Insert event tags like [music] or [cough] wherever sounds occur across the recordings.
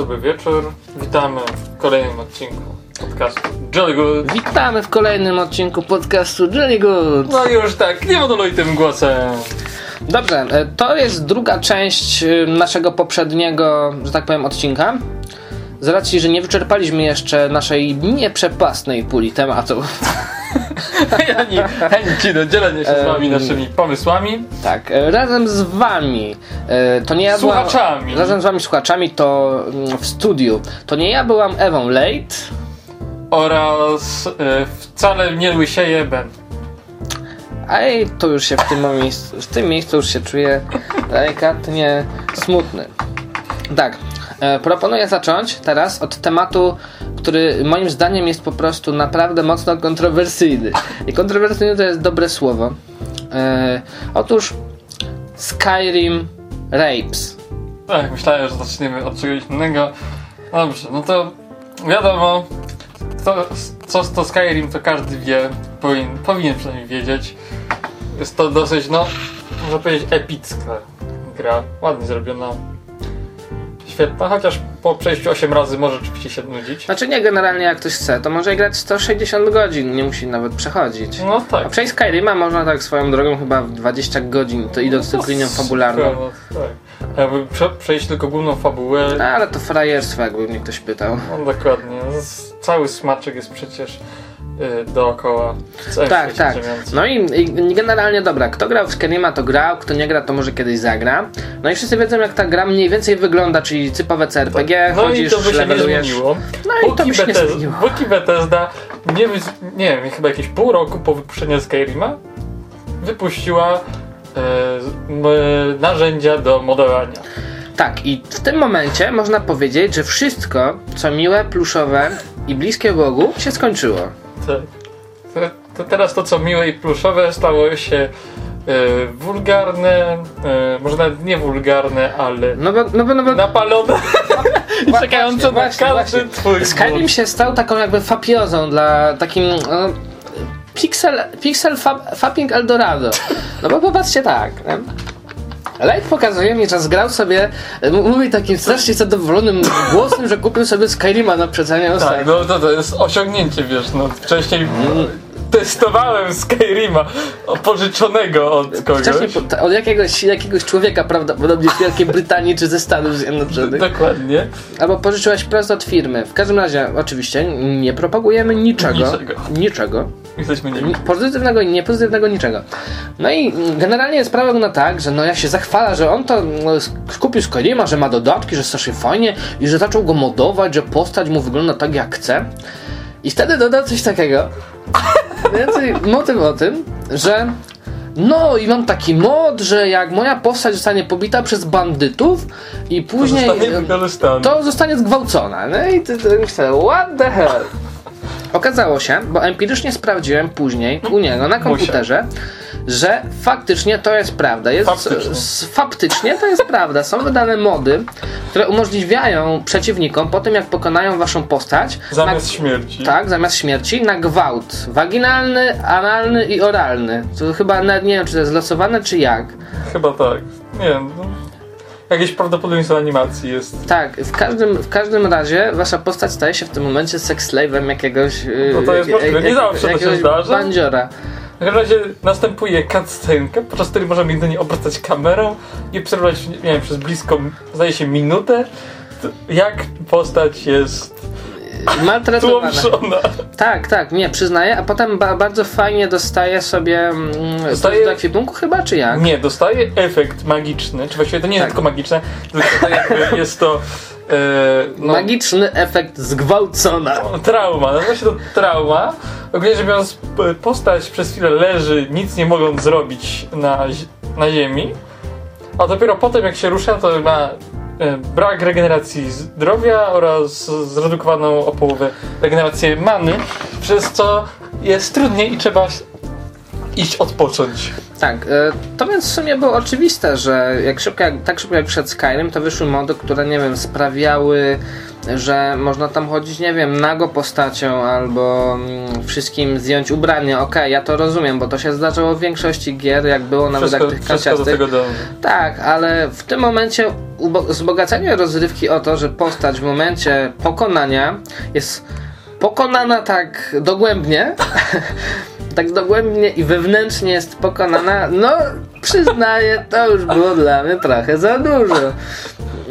dobry wieczór. Witamy w kolejnym odcinku podcastu Jolly Good. Witamy w kolejnym odcinku podcastu Jelly Good. No już tak, niemonolitym głosem. Dobrze, e, to jest druga część e, naszego poprzedniego, że tak powiem, odcinka. Z racji, że nie wyczerpaliśmy jeszcze naszej nieprzepasnej puli tematów. [laughs] [laughs] Ani chęci do dzielenia się z wami naszymi pomysłami. Tak, e, razem z wami, e, to nie ja byłam- Słuchaczami. razem z wami słuchaczami, to mm, w studiu, to nie ja byłam Ewą Late, Oraz e, wcale nie łysieje Ben. a jej to już się w tym miejscu, w tym miejscu już się czuję delikatnie smutny. Tak, proponuję zacząć teraz od tematu, który moim zdaniem jest po prostu naprawdę mocno kontrowersyjny. I kontrowersyjny to jest dobre słowo. E, otóż Skyrim Rapes. Tak, myślałem, że zaczniemy od czegoś innego. Dobrze, no to wiadomo, to, co to Skyrim to każdy wie, powinien, powinien przynajmniej wiedzieć. Jest to dosyć, no, można powiedzieć, epicka gra. Ładnie zrobiona. Świetna, chociaż po przejściu 8 razy może oczywiście się nudzić. Znaczy nie generalnie jak ktoś chce, to może grać 160 godzin, nie musi nawet przechodzić. No A tak. przejść Skyrima można tak swoją drogą chyba w 20 godzin, to idąc tylko linią fabularną. No, tak. Jakby prze, przejść tylko główną fabułę, No, ale to frajerstwo, jakby mnie ktoś pytał. no dokładnie. Z- Cały smaczek jest przecież dookoła. W całym Tak, tak. No i, i generalnie dobra, kto grał w Skyrima to grał, kto nie gra to może kiedyś zagra. No i wszyscy wiedzą jak ta gra mniej więcej wygląda, czyli typowe CRPG, No i chodzisz, to by się nie zmieniło. No i to by się nie Bethesda, zmieniło. póki Bethesda nie, nie wiem, chyba jakieś pół roku po wypuszczeniu Skyrima wypuściła e, m, narzędzia do modelowania. Tak, i w tym momencie można powiedzieć, że wszystko, co miłe, pluszowe i bliskie Bogu, się skończyło. Tak. To, teraz to, co miłe i pluszowe, stało się e, wulgarne, e, może nawet nie wulgarne, ale No bo, no bo, no bo napalone i [laughs] czekające na każdy właśnie. twój Skyrim się stał taką jakby fapiozą dla takim no, pixel, pixel fab, fapping Eldorado. No bo popatrzcie tak. nie? Light pokazuje mi, że zgrał sobie, mówi takim strasznie zadowolonym głosem, że kupił sobie Skyrima na przecenie Tak, ostatnio. no to, to jest osiągnięcie, wiesz, no wcześniej Mm. testowałem Skyrima pożyczonego od kogoś. Po- od jakiegoś, jakiegoś człowieka prawdopodobnie z Wielkiej Brytanii czy ze Stanów Zjednoczonych. Dokładnie. Albo pożyczyłeś prosto od firmy. W każdym razie, oczywiście, nie propagujemy niczego. Niczego. Niczego. Jesteśmy nie Ni- Pozytywnego i niepozytywnego niczego. No i generalnie sprawa wygląda tak, że no jak się zachwala, że on to no, sk- kupił Skyrima, że ma dodatki, że strasznie fajnie i że zaczął go modować, że postać mu wygląda tak jak chce. I wtedy dodał coś takiego. [laughs] Więcej motyw o tym, że no i mam taki mod, że jak moja postać zostanie pobita przez bandytów i później Zostanie e, wykorzystany. to zostanie zgwałcona. No i ty, ty myślę, what the hell? Okazało się, bo empirycznie sprawdziłem później u niego na komputerze, że faktycznie to jest prawda. Jest, Faktycznie. faktycznie to jest prawda. Są wydane mody, które umożliwiają przeciwnikom po tym, jak pokonają waszą postać, Zamiast na, śmierci. tak, zamiast śmierci, na gwałt. Waginalny, analny i oralny. To chyba nawet nie wiem, czy to jest losowane, czy jak. Chyba tak. Nie wiem. No, jakieś prawdopodobieństwo animacji jest. Tak, w każdym, w każdym razie wasza postać staje się w tym momencie sex-slave'em jakiegoś... yy, No to jest możliwe. Nie zawsze to się zdarza. Bandziora. W każdym razie następuje cutscenka, podczas której możemy jedynie obracać kamerą i obserwować, nie wiem, przez blisko, zdaje się, minutę, jak postać jest Maltretowana. tłumszona. Tak, tak, nie, przyznaję, a potem ba bardzo fajnie dostaje sobie mm, Dostaje- do ekwipunku chyba, czy jak? Nie, dostaje efekt magiczny, czy właściwie to nie jest Tak. tylko magiczne, tylko to [laughs] jest to e, no, Magiczny efekt zgwałcona. trauma, nazywa się to trauma. Ogólnie rzecz biorąc, postać przez chwilę leży, nic nie mogąc zrobić na, na ziemi, a dopiero potem jak się rusza, to ma brak regeneracji zdrowia oraz zredukowaną o połowę regenerację many, przez co jest trudniej i trzeba iść odpocząć. Tak, e, to więc w sumie było oczywiste, że jak szybko, jak, tak szybko jak wszedł Skyrim, to wyszły mody, które, nie wiem, sprawiały, że można tam chodzić, nie wiem, nago postacią albo mm, wszystkim zdjąć ubranie. Okej, ja to rozumiem, bo to się zdarzało w większości gier, jak było nawet Wszystko, jak tych dąży. Tak, ale w tym momencie wzbogacenie rozrywki o to, że postać w momencie pokonania jest pokonana tak dogłębnie, [laughs] tak dogłębnie i wewnętrznie jest pokonana, no przyznaję, to już było dla mnie trochę za dużo.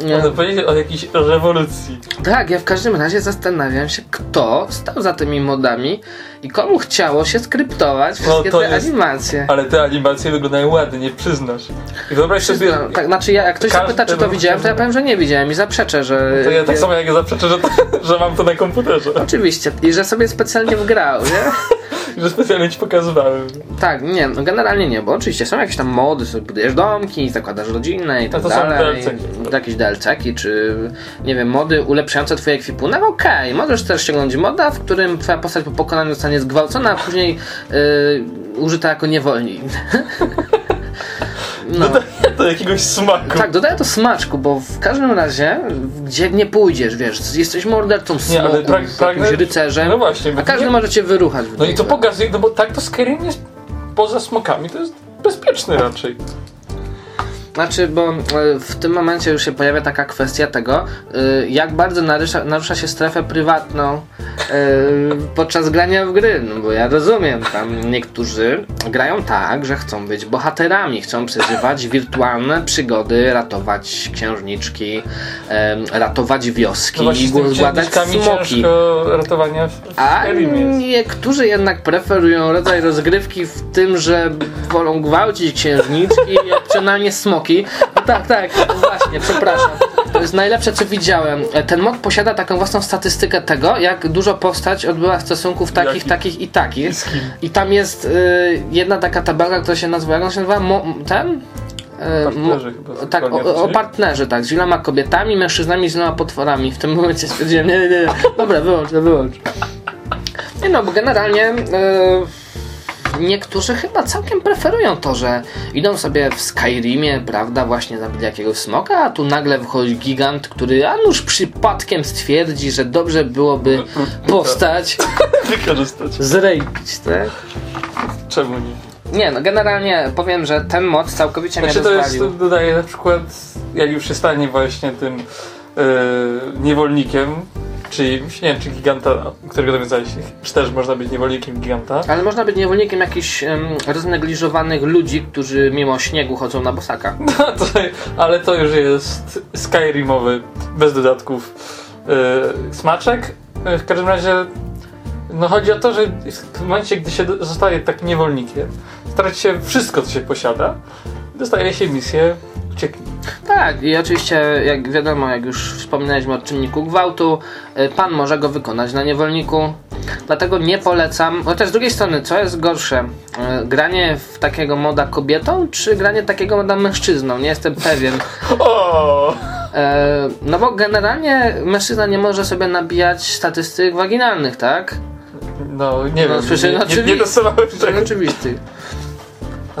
Można powiedzieć o jakiejś rewolucji. Tak, ja w każdym razie zastanawiam się, kto stał za tymi modami i komu chciało się skryptować wszystkie No, te jest- animacje. Ale te animacje wyglądają ładnie, przyznasz. I wyobraź sobie... Przyznam, tak, znaczy ja, jak ktoś zapyta, czy to widziałem, to ja powiem, że nie widziałem i zaprzeczę, że... To ja tak samo jak ja zaprzeczę, że, to, [laughs] że mam to na komputerze. Oczywiście, i że sobie specjalnie wgrał, nie? [laughs] Że specjalnie ci pokazywałem. Tak, nie, no generalnie nie, bo oczywiście są jakieś tam mody, sobie budujesz domki, zakładasz rodzinę i tak No to są dalej. DLC-ki. Jakieś DLC-ki, czy nie wiem, mody ulepszające twoje ekwipunek, okej, możesz też ściągnąć moda, w którym twoja postać po pokonaniu zostanie zgwałcona, a później yy, użyta jako niewolnik. [laughs] No. Do, do jakiegoś smaku. Tak, dodaję to smaczku, bo w każdym razie, gdzie nie pójdziesz, wiesz, jesteś mordercą Nie, ale pragnę- jakimś rycerzem, No właśnie, a każdy nie- może cię wyruchać. No i to pokazuje, no bo tak to Skyrim jest poza smokami, to jest bezpieczny raczej. Znaczy, bo e, w tym momencie już się pojawia taka kwestia tego, e, jak bardzo narusza, narusza się strefę prywatną e, podczas grania w gry. No bo ja rozumiem, tam niektórzy grają tak, że chcą być bohaterami, chcą przeżywać wirtualne przygody, ratować księżniczki, ratować wioski No zgładać smoki. ratowania w, w A niektórzy jednak preferują rodzaj rozgrywki w tym, że wolą gwałcić księżniczki i opcjonalnie smoki. No tak, tak, właśnie, przepraszam. To jest najlepsze, co widziałem. Ten mod posiada taką własną statystykę tego, jak dużo postać odbyła stosunków takich, Jakich? takich i takich. I tam jest y, jedna taka tabelka, która się nazywa, jak on się nazywa? Mo, ten? Y, Partnerzy chyba tak, o, o partnerzy, tak, z wieloma kobietami, mężczyznami, z wieloma potworami. W tym momencie stwierdziłem, nie, nie, nie, dobra, wyłącz, to wyłącz. Nie no, bo generalnie e, niektórzy chyba całkiem preferują to, że idą sobie w Skyrimie, prawda, właśnie zabili jakiegoś smoka, a tu nagle wychodzi gigant, który a nuż przypadkiem stwierdzi, że dobrze byłoby postać [laughs] Wykorzystać. zrejpić, tak? Czemu nie? Nie no, generalnie powiem, że ten mod całkowicie mnie Znaczy to jest, rozwalił. dodaję na przykład, jak już się stanie właśnie tym e, niewolnikiem, czyli nie wiem, czy giganta, którego nawiązałeś, czy też można być niewolnikiem giganta. Ale można być niewolnikiem jakichś um, roznegliżowanych ludzi, którzy mimo śniegu chodzą na bosaka. [laughs] No to, ale to już jest Skyrimowy, bez dodatków e, smaczek. E, W każdym razie, no chodzi o to, że w momencie, gdy się zostaje tak niewolnikiem, starać się wszystko, co się posiada, dostaje się misję ucieknij. Tak, i oczywiście, jak wiadomo, jak już wspominaliśmy o czynniku gwałtu, y, pan może go wykonać na niewolniku. Dlatego nie polecam. Chociaż z drugiej strony, co jest gorsze? Y, Granie w takiego moda kobietą, czy granie takiego moda mężczyzną? Nie jestem pewien. O! E, No bo generalnie mężczyzna nie może sobie nabijać statystyk waginalnych, tak? No nie No, wiem, nie, no nie, nie oczywi- dostawałem To tego.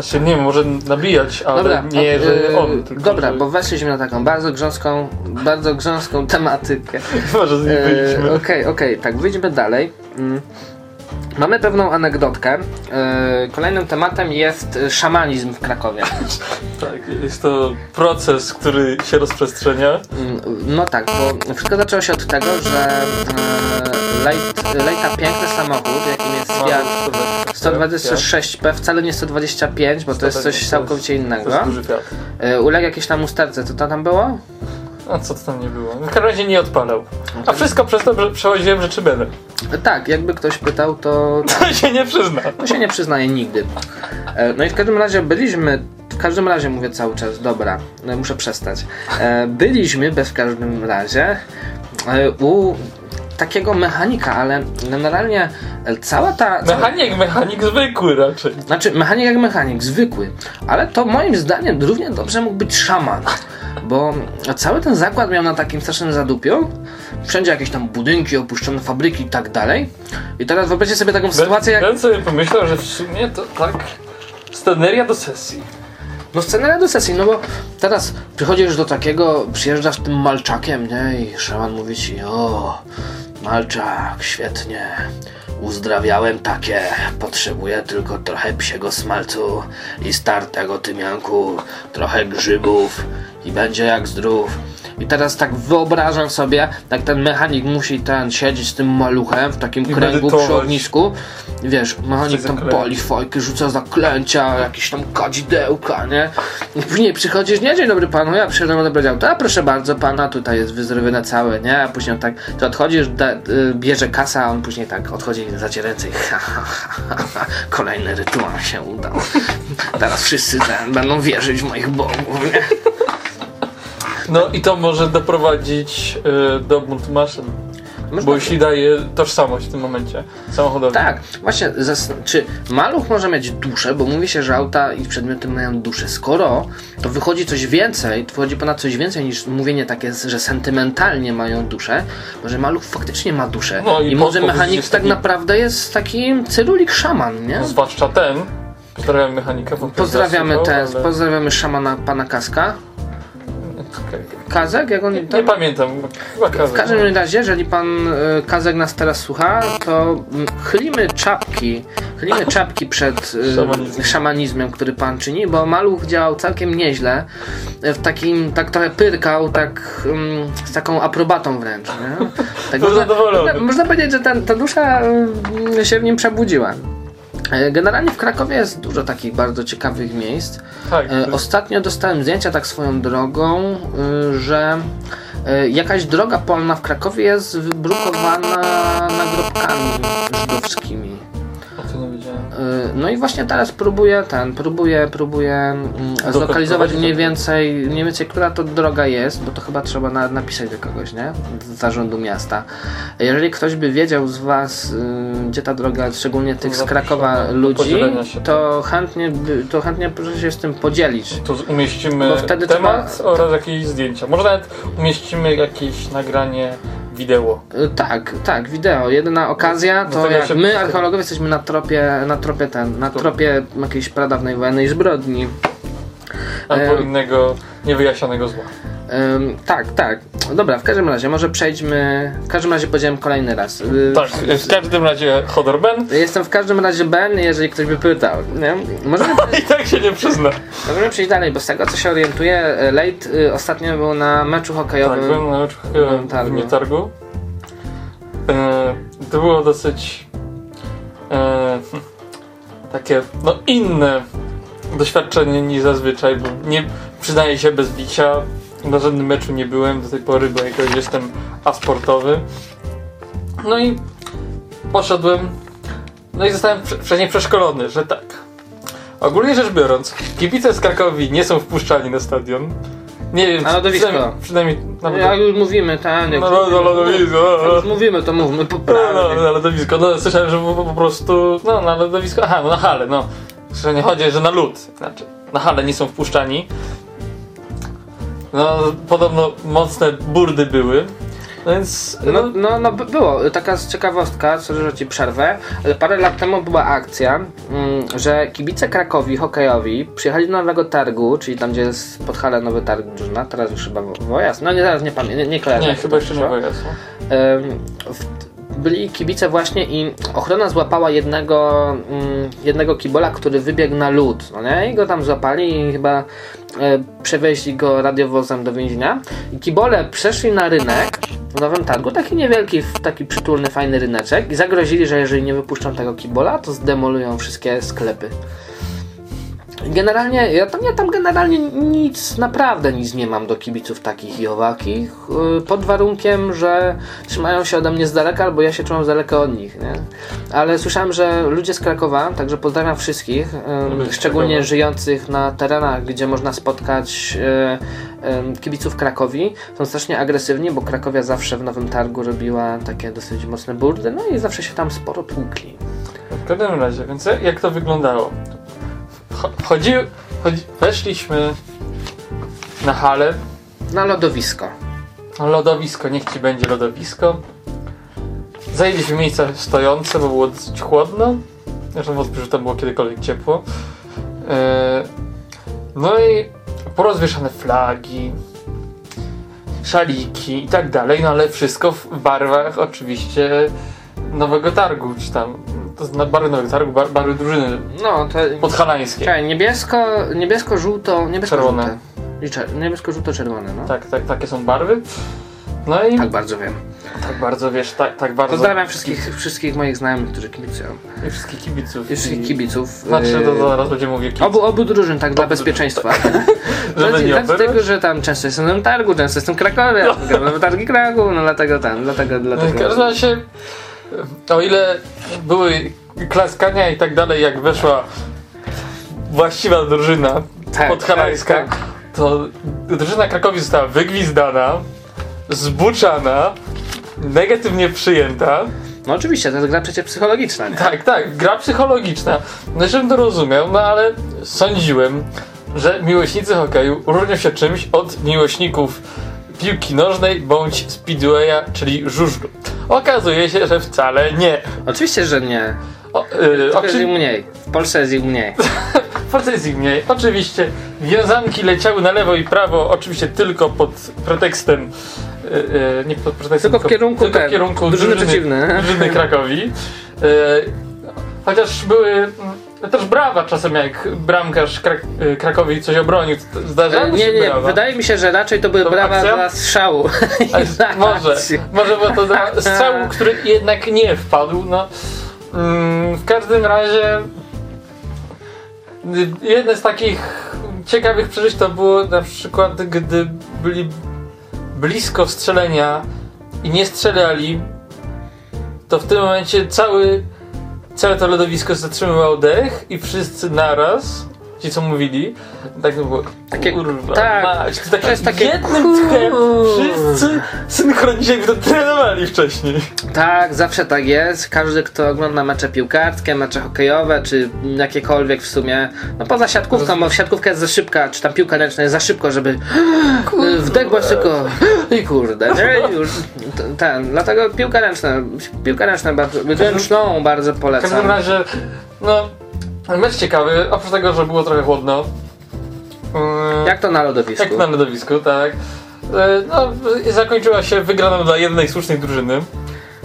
Znaczy nie wiem, może nabijać, ale Dobra, nie, o, że y, on. Tylko, Dobra, że... bo weszliśmy na taką bardzo grząską, bardzo grząską tematykę. [laughs] Może z niej E, wyjdźmy. Okej, okej, tak, wyjdźmy dalej. Mm. Mamy pewną anegdotkę. E, Kolejnym tematem jest szamanizm w Krakowie. [laughs] Tak, jest to proces, który się rozprzestrzenia. Mm, No tak, bo wszystko zaczęło się od tego, że e, Lejt, Lejta piękny samochód, jakim jest Fiat 126P, wcale nie 125, bo to jest coś całkowicie innego. E, Uległ jakieś tam usterce, co to tam było? A co to tam nie było? W każdym razie nie odpalał. A wszystko przez to, że przechodziłem rzeczy będę. Tak, jakby ktoś pytał, to To się nie przyzna. To się nie przyznaje nigdy. E, No i w każdym razie byliśmy, w każdym razie mówię cały czas, dobra, no muszę przestać. E, Byliśmy bez w każdym razie e, u takiego mechanika, ale generalnie cała ta... Mechanik, mechanik zwykły raczej. znaczy mechanik jak mechanik, zwykły, ale to moim zdaniem równie dobrze mógł być szaman. Bo cały ten zakład miał na takim strasznym zadupiu. Wszędzie jakieś tam budynki, opuszczone fabryki i tak dalej. I teraz wyobraźcie sobie taką sytuację, jak Ja sobie pomyślał, że w sumie to tak Sceneria do sesji. No scenaria do sesji, no bo teraz przychodzisz do takiego, przyjeżdżasz tym malczakiem, nie? I szaman mówi ci, o, malczak, świetnie, uzdrawiałem takie, potrzebuję tylko trochę psiego smalcu i startego tymianku, trochę grzybów i będzie jak zdrów. I teraz tak wyobrażam sobie, jak ten mechanik musi ten siedzieć z tym maluchem w takim I kręgu przy medytować. ognisku. Wiesz, mechanik tam pali fajkę, rzuca zaklęcia, jakieś tam kadzidełka, nie? I później przychodzisz, nie, dzień dobry panu, ja przyszedłem odebrać auto, a proszę bardzo pana, tutaj jest wyzdrowione całe, nie? A później tak, to odchodzisz, da, y, bierze kasa, a on później tak odchodzi i zacie ręce i [laughs] ha, ha, ha, ha, kolejny rytuał się udał. Teraz wszyscy ten, będą wierzyć w moich bogów, nie? No i to może doprowadzić y, do buntu maszyn. Można- Bo jeśli daje tożsamość w tym momencie samochodowi. Tak, właśnie, czy maluch może mieć duszę, bo mówi się, że auta i przedmioty mają duszę. Skoro to wychodzi coś więcej, to wychodzi ponad coś więcej niż mówienie takie, że sentymentalnie mają duszę, może maluch faktycznie ma duszę. No i I może mechanik tak taki- naprawdę jest taki cyrulik szaman, nie? No, zwłaszcza ten. Pozdrawiam mechanika. Pozdrawiamy ten, ale- pozdrawiamy szamana pana Kaska. Kazek, jak on Nie pamiętam. Chyba W kazał. każdym razie, jeżeli pan y, Kazek nas teraz słucha, to mm, chylimy czapki, chylimy [laughs] czapki przed y, Szamanizmem. który pan czyni, bo maluch działał całkiem nieźle. y, W takim, tak trochę pyrkał, tak mm, z taką aprobatą wręcz. Nie? [laughs] Tak można, można, można powiedzieć, że ta, ta dusza y, się w nim przebudziła. Y, Generalnie w Krakowie jest dużo takich bardzo ciekawych miejsc. Tak. E, Ostatnio dostałem zdjęcia tak swoją drogą, y, że jakaś droga polna w Krakowie jest wybrukowana nagrobkami żydowskimi. No i właśnie teraz próbuję ten, próbuję, próbuję mm, zlokalizować mniej więcej, mniej więcej, która to droga jest, bo to chyba trzeba na, napisać do kogoś, nie? Z zarządu miasta. Jeżeli ktoś by wiedział z Was, y, gdzie ta droga, szczególnie tych z Krakowa do ludzi, to chętnie, to chętnie proszę się z tym podzielić. Tu umieścimy temat trzeba- oraz jakieś zdjęcia. Może nawet umieścimy jakieś nagranie wideo. Y, Tak, tak, wideo. Jedyna okazja to jak się- my archeologowie jesteśmy na tropie, na tropie ten, na tropie jakiejś pradawnej wojennej zbrodni. Albo Em. innego niewyjaśnionego zła. Ym, tak, tak. Dobra, w każdym razie może przejdźmy. W każdym razie powiedziałem kolejny raz. Y, Tak, w każdym razie Hodor Ben Jestem w każdym razie Ben, jeżeli ktoś by pytał. Nie? Możemy, [laughs] i tak się nie przyzna. możemy przejść dalej, bo z tego co się orientuję, y, Late y, ostatnio był na meczu Tak, hokejowym. byłem na Byłem w targu. Nietargu. E, to było dosyć e, takie no inne doświadczenie niż zazwyczaj, bo nie przyznaję się bez bicia. Na żadnym meczu nie byłem do tej pory, bo jakoś jestem asportowy. No i poszedłem. No i zostałem wcześniej przeszkolony, że tak. Ogólnie rzecz biorąc, kibice z Krakowi nie są wpuszczani na stadion. Nie wiem, Na lodowisko. przynajmniej, przynajmniej na Jak już mówimy, tak. jak no, no, no, lodowisko. Jak już mówimy, to mówmy No, poprawnie. no, na lodowisko. No, słyszałem, że po, po prostu. No, na lodowisko. Aha, no na hale, no. Że nie chodzi, że na lód. Znaczy, na hale nie są wpuszczani. No, podobno mocne burdy były. No więc. No, no, no by- było. Taka ciekawostka, co że ci przerwę, ale parę lat temu była akcja, mm, że kibice Krakowi hokejowi przyjechali do Nowego Targu, czyli tam, gdzie jest pod halę Nowy Targ drużyna, teraz już chyba Wo- Wojas, no nie, teraz nie pamiętam, nie, nie kojarzę. nie, chyba jeszcze nie przyszło. Byli kibice właśnie i ochrona złapała jednego, mm, jednego kibola, który wybiegł na lód, no nie? I go tam złapali i chyba e, przewieźli go radiowozem do więzienia. I kibole przeszli na rynek w Nowym Targu, taki niewielki, taki przytulny, fajny ryneczek i zagrozili, że jeżeli nie wypuszczą tego kibola, to zdemolują wszystkie sklepy. Generalnie, ja tam, ja tam generalnie nic, naprawdę nic nie mam do kibiców takich i owakich, yy, pod warunkiem, że trzymają się ode mnie z daleka, albo ja się trzymam z daleka od nich, nie? Ale słyszałem, że ludzie z Krakowa, także pozdrawiam wszystkich, z szczególnie Krakowa. żyjących na terenach, gdzie można spotkać ym, kibiców Krakowi, są strasznie agresywni, bo Krakowia zawsze w Nowym Targu robiła takie dosyć mocne burdy, no i zawsze się tam sporo tłukli. W każdym razie, więc jak to wyglądało? Cho- Chodzi, chodzi, weszliśmy na halę, Na lodowisko. lodowisko, niech ci będzie lodowisko. Zajęliśmy miejsca stojące, bo było dosyć chłodno. Zresztą wątpię, że tam było kiedykolwiek ciepło. E, no i porozwieszane flagi, szaliki i tak dalej, no ale wszystko w barwach oczywiście Nowego Targu, czy tam, to zna barwy Nowego Targu, bar, barwy drużyny No, to... podhalańskie. Czekaj, niebiesko, niebiesko-żółto, niebiesko-żółte. Czerwone. I czer- niebiesko-żółto-czerwone, no. Tak, tak, takie są barwy. No i Tak tak, bardzo wiem. bardzo, wiesz, tak, tak bardzo... Pozdrawiam wszystkich, wszystkich moich znajomych, którzy kibicują. I wszystkich kibiców. I wszystkich kibiców. Znaczy, to zaraz będzie mówił kibic. Obu, obu drużyn, tak, dla bezpieczeństwa. Żeby nie. Dlatego, że tam często jestem na targu, często jestem w Krakowie, no. na targi Kraków, no dlatego tam, dlatego, W dlatego. każdym razie, o ile były klaskania i tak dalej, jak weszła właściwa drużyna Tak, podhalańska, tak, tak. to drużyna Krakowi została wygwizdana, zbuczana, negatywnie przyjęta. No oczywiście, to jest gra przecież psychologiczna, nie? Tak, tak, gra psychologiczna. No żebym to rozumiał, no ale sądziłem, że miłośnicy hokeju różnią się czymś od miłośników piłki nożnej bądź speedwaya, czyli żużlu. Okazuje się, że wcale nie. Oczywiście, że nie. O, yy, Tylko jest ich oczy... mniej. W Polsce jest ich mniej. [laughs] W Polsce jest ich mniej. Oczywiście wiązanki leciały na lewo i prawo, oczywiście tylko pod pretekstem yy, nie pod pretekstem, Tylko w kierunku tylko w kierunku drużyny drużyny, drużyny [laughs] Krakowi. Yy, chociaż były mm, też brawa czasem jak bramkarz Krak yy, Krakowi coś obronił. Zdarzało E, się Nie, nie, brawa. wydaje mi się, że raczej to były To brawa akcja? dla strzału. [laughs] Dla może, może było to dla [laughs] strzału, który jednak nie wpadł. No, mm, w każdym razie y, jedne z takich ciekawych przeżyć to było na przykład, gdy byli blisko strzelenia i nie strzelali, to w tym momencie cały, całe to lodowisko zatrzymywało dech i wszyscy naraz, ci co mówili, tak to było, Takie- kurwa, tak, mać, to, tak to jest takie jednym tchem wszyscy synchronicznie to trenowali wcześniej. Tak, zawsze tak jest. Każdy, kto ogląda mecze piłkarskie, mecze hokejowe, czy jakiekolwiek w sumie, no poza siatkówką, bo siatkówka jest za szybka, czy tam piłka ręczna jest za szybko, żeby wdech była tylko i kurde, nie? Już, ten, dlatego piłka ręczna, piłka ręczna bardzo, ręczną bardzo W każdym polecam. razie, no, mecz ciekawy, oprócz tego, że było trochę chłodno. Yy, Jak to na lodowisku? Jak na lodowisku, tak. E, No, zakończyła się wygraną dla jednej słusznej drużyny.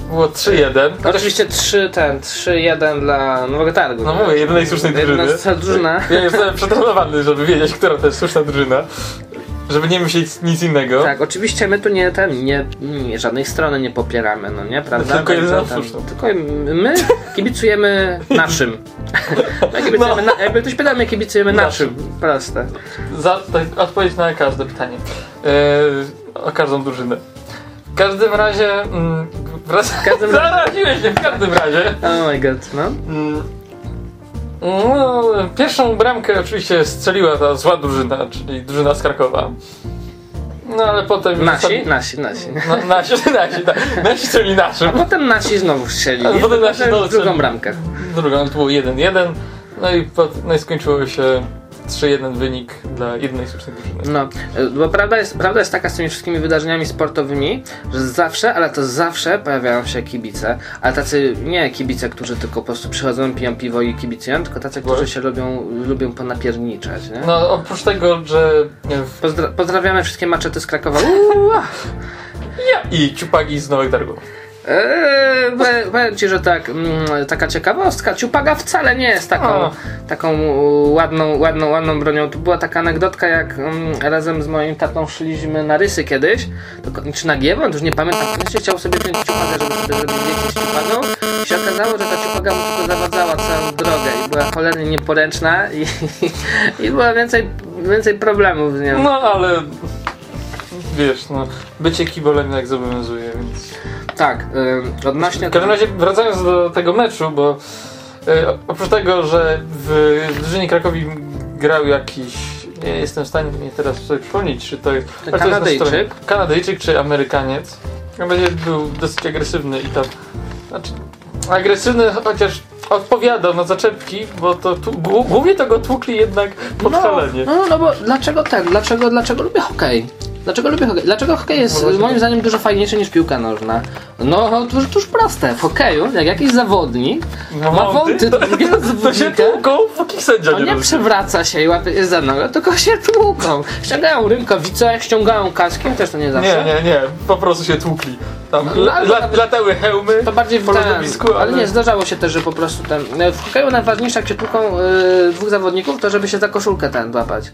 Było 3-1. Oczywiście 3 ten, 3-1 dla Nowego Targu. No mówię, jedynej słusznej drużyny. Jedna drużyna. Ja jestem przetrenowany, żeby wiedzieć, która to jest słuszna drużyna. Żeby nie myśleć nic innego. Tak, oczywiście my tu nie ten, nie, nie żadnej strony nie popieramy, no nie, prawda? Tylko jedyną tam- słuszną. Tylko my kibicujemy naszym. My [laughs] kibicujemy No. na, jakby ktoś pytał, my kibicujemy Naszym. naszym. Proste. Za tak, odpowiedź na każde pytanie. E, o każdą drużynę. W każdym razie. Mm, wraz... [laughs] W każdym razie. Zaraziłeś się w każdym razie. Oh my god, no. Mm, No, pierwszą bramkę oczywiście strzeliła ta zła drużyna, czyli drużyna z Krakowa. No ale potem... Nasi? Nasi, nasi. Nasi, [laughs] nasi, tak. Nasi strzeli naszym. A potem nasi znowu strzelili. A potem nasi Potem znowu w drugą bramkę. Drugą to było 1-1. No i, po, no i skończyło się 3-1 wynik dla jednej słusznej drużyny. No, y, bo prawda jest, prawda jest taka z tymi wszystkimi wydarzeniami sportowymi, że zawsze, ale to zawsze pojawiają się kibice, ale tacy nie kibice, którzy tylko po prostu przychodzą, piją piwo i kibicują, tylko tacy, którzy się lubią, lubią ponapierniczać, nie? No oprócz tego, że w... Pozdra- pozdrawiamy wszystkie maczety z Krakowa. [laughs] Uuu, i ciupagi z Nowych Targów. Eee, powiem- ci, że tak, mm, taka ciekawostka, ciupaga wcale nie jest taką, O. taką ładną, ładną, ładną bronią. Tu była taka anegdotka, jak mm, razem z moim tatą szliśmy na rysy kiedyś, to, czy na Giewon, to już nie pamiętam, ktoś chciał sobie wziąć ciupagę, żeby sobie zrobić zdjęcie z ciupagą i się okazało, że ta ciupaga mu tylko zawadzała całą drogę i była cholernie nieporęczna i, [laughs] i było więcej, więcej problemów z nią. No ale... Wiesz, no, bycie kibolem jak zobowiązuje, więc... Tak, y, odnośnie... W każdym razie wracając do tego meczu, bo e, oprócz tego, że w drużynie Krakowi grał jakiś, nie jestem w stanie mi teraz sobie przypomnieć, czy to jest, ale to jest na Kanadyjczyk. Kanadyjczyk czy Amerykaniec. On będzie był dosyć agresywny i tam, znaczy agresywny, chociaż odpowiadał na zaczepki, bo to tu, głównie to go tłukli jednak pod No, no, no bo dlaczego ten? Dlaczego, dlaczego lubię hokej? Dlaczego lubię hokej? Dlaczego hokej jest No moim zdaniem dużo fajniejszy niż piłka nożna? No to, to już proste. W hokeju, jak jakiś zawodnik No, ma wąty, drugiego [laughs] To się tłuką, póki sędzia to nie nie przewraca się i łapie się za nogę, tylko się tłuką. Ściągają rękawice, ściągają kaski, też to nie zawsze. Nie, nie, nie, po prostu się tłukli. Tam No, la, ale- la, latały hełmy To bardziej w ten, lodowisku, ale nie, zdarzało się też, że po prostu ten, w hokeju najważniejsze jak się tłuką y, dwóch zawodników, to żeby się za koszulkę ten złapać.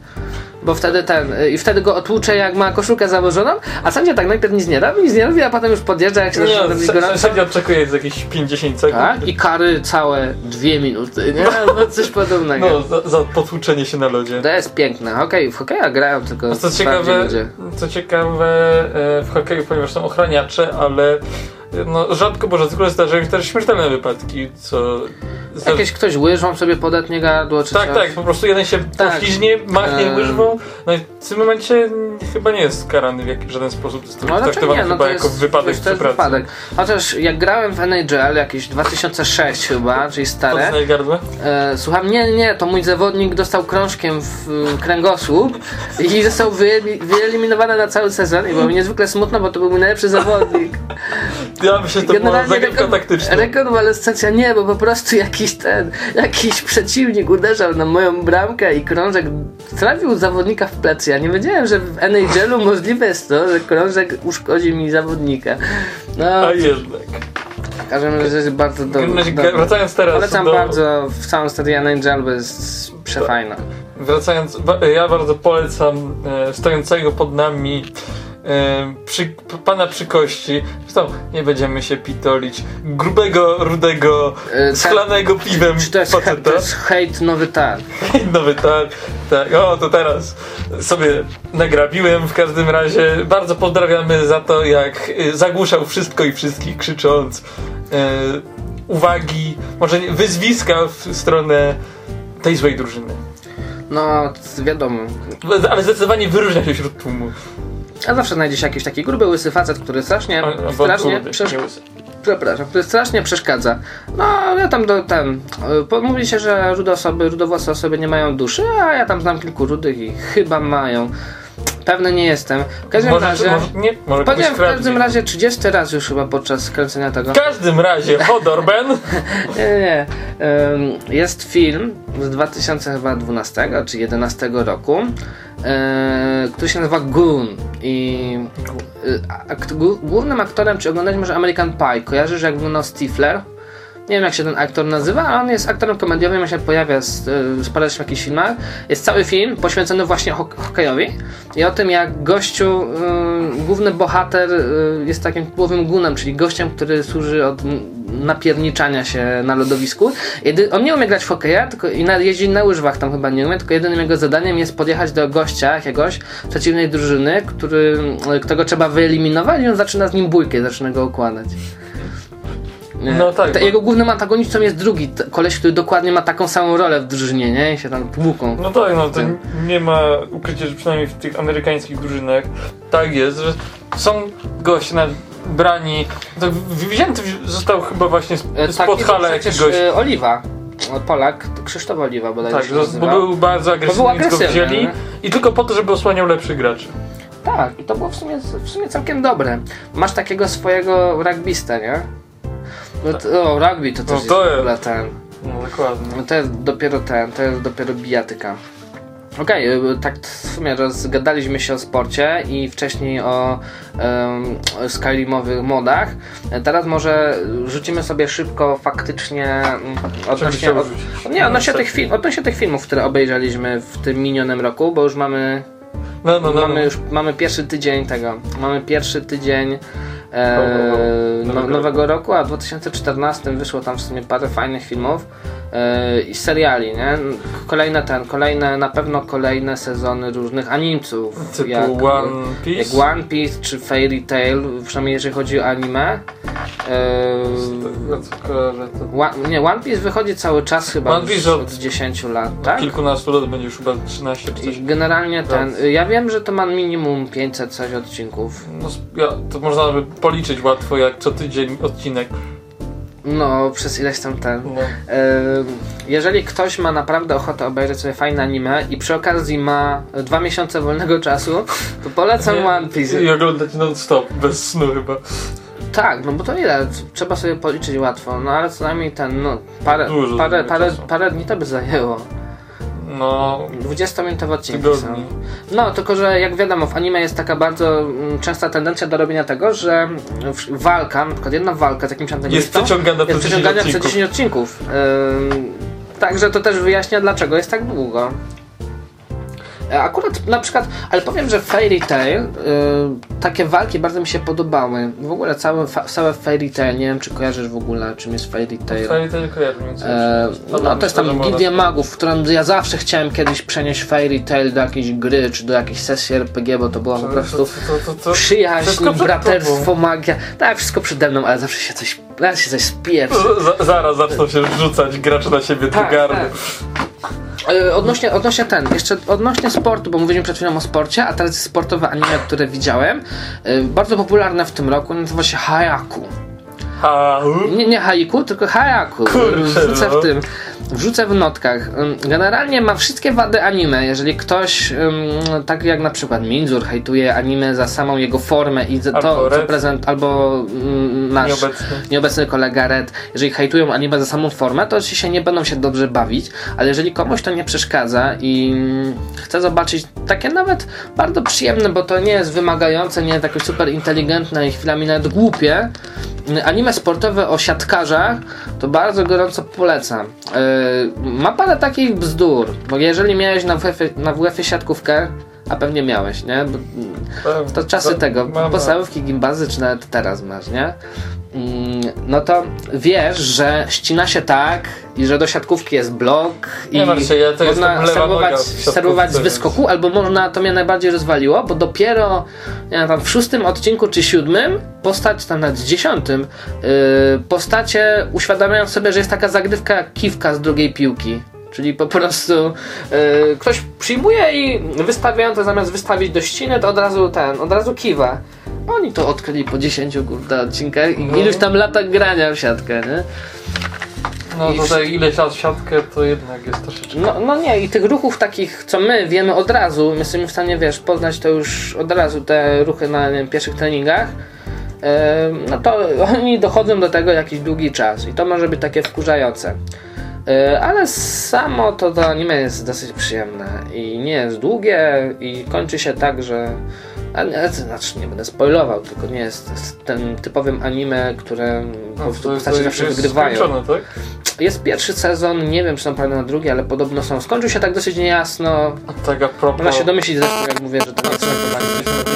Bo wtedy ten, y, i wtedy go otłucze jak ma koszulkę założoną, a sędzia tak najpierw nic nie robi, nic nie robi, a potem już podjeżdża jak się zaczyna robić gorąco. sędzia oczekuje z jakieś 50 sekund. Tak? I kary całe dwie minuty, nie? No coś podobnego. No, za, za potłuczenie się na lodzie. To jest piękne. Hokej, w hokeja grają tylko No, Co ciekawe, ludzie. co ciekawe w hokeju, ponieważ są ochraniacze, ale no, rzadko, bo rzadko zdarzają się też śmiertelne wypadki, co... Jakieś ktoś łyżą sobie podetnie gardło, czy Tak, coś. tak, po prostu jeden się Tak. pośliźnie, machnie Eee. łyżwą, no i w tym momencie chyba nie jest karany w żaden sposób, jest to No raczej traktowany nie, no chyba to jako jest, wypadek wiesz, to przy jest pracy. wypadek. Chociaż jak grałem w NHL jakieś 2006 chyba, czyli stare, Podznaj gardło? e, słucham, nie, nie, to mój zawodnik dostał krążkiem w kręgosłup i został wyeli- wyeliminowany na cały sezon i było mi niezwykle smutno, bo to był mój najlepszy zawodnik. [laughs] Ja myślę, że to była zagrywka taktyczna. rekonwalescencja nie, bo po prostu jakiś ten, jakiś przeciwnik uderzał na moją bramkę i krążek trafił zawodnika w plecy. Ja nie wiedziałem, że w NHL-u możliwe jest to, że krążek uszkodzi mi zawodnika. No, A jednak. w każdym razie jest bardzo dobry. Wracając teraz Polecam do... bardzo w całą serię NHL, bo jest przefajna. Wracając, ja bardzo polecam e, stojącego pod nami przy, pana przy kości. Zresztą nie będziemy się pitolić. Grubego, rudego, tak. schlanego piwem Czy to jest, he- faceta. to jest hejt nowy targ? Nowy tak, tak. O, to teraz sobie nagrabiłem w każdym razie. Bardzo pozdrawiamy za to, jak y, zagłuszał wszystko i wszystkich, krzycząc y, uwagi, może wyzwiska w stronę tej złej drużyny. No, wiadomo. Ale zdecydowanie wyróżnia się wśród tłumu. A zawsze znajdzie się jakiś taki gruby łysy facet, który strasznie, A- a strasznie wątrudy, przesz- nie łysy. Przepraszam, który strasznie przeszkadza. No, ja tam do ten. y, Mówi się, że rude osoby, rudowłose osoby nie mają duszy, a ja tam znam kilku rudych i chyba mają. Pewny nie jestem. W każdym Może, razie. może, nie, może Powiedziałem w każdym razie 30 raz już chyba podczas kręcenia tego. W każdym razie, Hodor Ben. [laughs] Nie, nie, Jest film z 2012 czy 2011 roku, yy, który się nazywa Goon. I głó- głównym aktorem, czy oglądać może American Pie, kojarzysz jak wyglądał Stifler? Nie wiem jak się ten aktor nazywa, ale on jest aktorem komediowym, on się pojawia z, yy, sporadcznie w jakichś filmach. Jest cały film poświęcony właśnie hok- hokejowi i o tym jak gościu, yy, główny bohater yy, jest takim typowym gunem, czyli gościem, który służy od napierniczania się na lodowisku. Jedy, on nie umie grać w hokeja, tylko i na, jeździ na łyżwach tam chyba nie umie, tylko jedynym jego zadaniem jest podjechać do gościa jakiegoś przeciwnej drużyny, który, którego trzeba wyeliminować i on zaczyna z nim bójkę, zaczyna go okładać. No tak, bo- Jego głównym antagonistą jest drugi koleś, który dokładnie ma taką samą rolę w drużynie, nie? I się tam tłuką. No tak, no to nie ma ukrycia, że przynajmniej w tych amerykańskich drużynach tak jest, że są goście nabrani. Tak, widziałem, to został chyba właśnie z, taki spod hala był przecież, jakiegoś. e, Oliwa, e, Polak, Krzysztof Oliwa bodajże Tak, się bo był bardzo agresywny, więc go agresywny, wzięli nie? i tylko po to, żeby osłaniał lepszych graczy. Tak, i to było w sumie, w sumie całkiem dobre. Masz takiego swojego rugbystę, nie? No to, o, rugby to też No jest to w jest- ogóle ten. No dokładnie. No to jest dopiero ten, to jest dopiero bijatyka. Okej, y, tak w sumie rozgadaliśmy się o sporcie i wcześniej o um, modach. Teraz może rzucimy sobie szybko faktycznie mm, odnośnie, od, nie, odnośnie, No, tych film, odnośnie tych filmów, które obejrzeliśmy w tym minionym roku, bo już mamy No, no, no. mamy no. już mamy pierwszy tydzień tego. Mamy pierwszy tydzień e, Nowego no, roku. nowego roku, a w 2014 wyszło tam w sumie parę fajnych filmów i seriali, nie? Kolejne ten, kolejne, na pewno kolejne sezony różnych animców. Typu jak, One Piece. jak One Piece czy Fairy Tail, przynajmniej jeżeli chodzi o anime. E, One, nie, One Piece wychodzi cały czas chyba One Piece od- od 10 lat, tak? kilkunastu lat będzie już chyba 13 czy coś. Generalnie ten. Ja wiem, że to ma minimum 500 coś odcinków. No, to można by policzyć łatwo, jak co tydzień odcinek. No, przez ileś tam ten. No. Jeżeli ktoś ma naprawdę ochotę obejrzeć sobie fajne anime i przy okazji ma dwa miesiące wolnego czasu, to polecam One Piece. I oglądać non-stop, bez snu chyba. Tak, no bo to ile? Trzeba sobie policzyć łatwo, no ale co najmniej ten, no parę, Dużo parę, parę, parę dni to by zajęło. No, 20-minutowe odcinki tygodni. są. No, tylko że jak wiadomo, w anime jest taka bardzo mm, częsta tendencja do robienia tego, że walka, na przykład jedna walka z jakimś antagonistą Jest przeciągana jest przez 10 przeciągana przez odcinków. 10 odcinków. Ym, Także to też wyjaśnia, dlaczego jest tak długo. E, Akurat na przykład, ale powiem, że Fairy Tail, y, takie walki bardzo mi się podobały. W ogóle całe, fa, całe Fairy Tail, nie wiem czy kojarzysz w ogóle czym jest Fairy Tail. Fairy Tail kojarzę, więc... E, no, Dobra, to jest tam Gildia Magów, w którą ja zawsze chciałem kiedyś przenieść Fairy Tail do jakiejś gry, czy do jakiejś sesji RPG, bo to była po prostu to- to- to- przyjaźń, braterstwo, magia. Tak, wszystko przede mną, ale zawsze się coś, zawsze się coś spieprzy. Za- Zaraz zaczną się rzucać gracze na siebie do Tak, gardy. tak. E, Odnośnie, odnośnie ten, jeszcze odnośnie sportu, bo mówiliśmy przed chwilą o sporcie, a teraz jest sportowe anime, które widziałem. E, Bardzo popularne w tym roku, nazywa się Hayaku. Ha? Nie, nie haiku, tylko. Kurczę, Wrzucę no. w tym. Wrzucę w notkach. Generalnie ma wszystkie wady anime. Jeżeli ktoś, tak jak na przykład Minzur, hejtuje anime za samą jego formę i Albo to, co Red. prezent, albo nasz Nieobecny. nieobecny kolega Red, jeżeli hejtują anime za samą formę, to oczywiście nie będą się dobrze bawić, ale jeżeli komuś to nie przeszkadza i chce zobaczyć takie nawet bardzo przyjemne, bo to nie jest wymagające, nie jest jakoś super inteligentne i chwilami nawet głupie, anime sportowe o siatkarzach, to bardzo gorąco polecam. Yy, ma parę takich bzdur, bo jeżeli miałeś na WF, na WF siatkówkę, a pewnie miałeś, nie? Bo, mm, to czasy To- tego, mam- podstawówki, gimbazy, czy nawet teraz masz, nie? Mm, No to wiesz, że ścina się tak i że do siatkówki jest blok i Nie martw się, ja to można serwować, serwować z wyskoku, albo można, to mnie najbardziej rozwaliło, bo dopiero wiem, tam w szóstym odcinku czy siódmym, postać tam nawet dziesiątym, yy, postacie uświadamiają sobie, że jest taka zagrywka jak kiwka z drugiej piłki. Czyli po prostu yy, ktoś przyjmuje i wystawiając to zamiast wystawić do ściny, to od razu ten, od razu kiwa. Oni to odkryli po 10 kurde, odcinkach i No. iluś tam latach grania w siatkę, nie? No I tutaj ileś lat w siatkę to jednak jest troszeczkę... No, no nie, i tych ruchów takich, co my wiemy od razu, my jesteśmy w stanie, wiesz, poznać to już od razu, te ruchy na nie pierwszych treningach, em, no to oni dochodzą do tego jakiś długi czas i to może być takie wkurzające. E, Ale samo to, to anime jest dosyć przyjemne i nie jest długie i kończy się tak, że a nie, to znaczy nie będę spoilował, tylko nie jest tym typowym anime, które po prostu postacie zawsze jest wygrywają. tak? Jest pierwszy sezon, nie wiem czy są plany na drugi, ale podobno są. Skończył się tak dosyć niejasno. A tak a propos... Można się domyślić zresztą, jak mówię, że to nie jest